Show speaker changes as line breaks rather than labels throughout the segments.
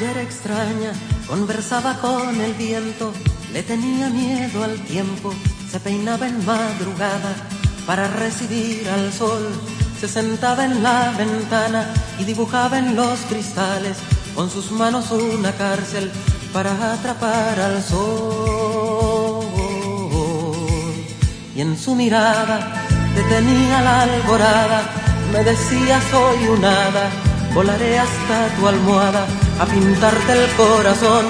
Ella extraña, conversaba con el viento, le tenía miedo al tiempo, se peinaba en madrugada para recibir al sol, se sentaba en la ventana y dibujaba en los cristales con sus manos una cárcel para atrapar al sol. Y en su mirada detenía la alborada, me decía soy un hada, volaré hasta tu almohada a pintarte el corazón.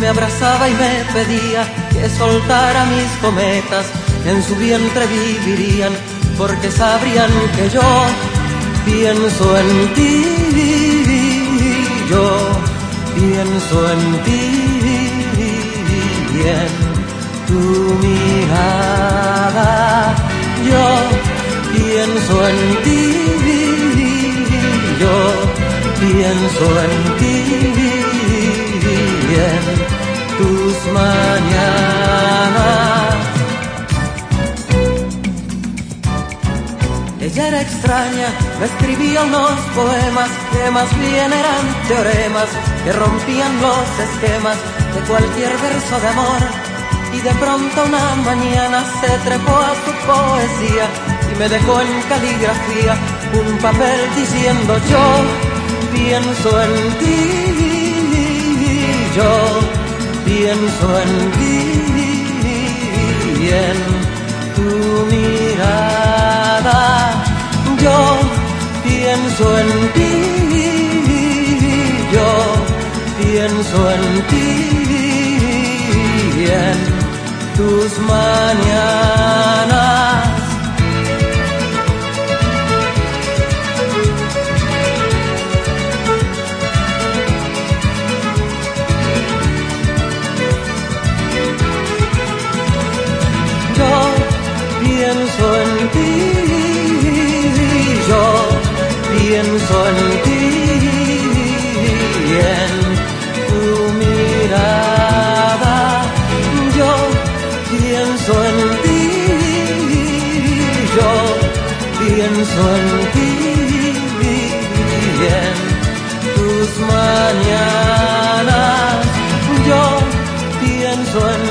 Me abrazaba y me pedía que soltara mis cometas, en su vientre vivirían, porque sabrían que yo pienso en ti, yo pienso en ti. Y en tu mirada, yo pienso en ti, pienso en ti y en tus mañanas. Ella era extraña, me escribía unos poemas que más bien eran teoremas que rompían los esquemas de cualquier verso de amor. Y de pronto una mañana se trepó a su poesía y me dejó en caligrafía un papel diciendo yo pienso en ti, yo pienso en ti en tu mirada, yo pienso en ti, yo pienso en ti en tus mañanas. Pienso en ti en tu mirada. Yo pienso en ti, yo pienso en ti en tus mañanas. Yo pienso en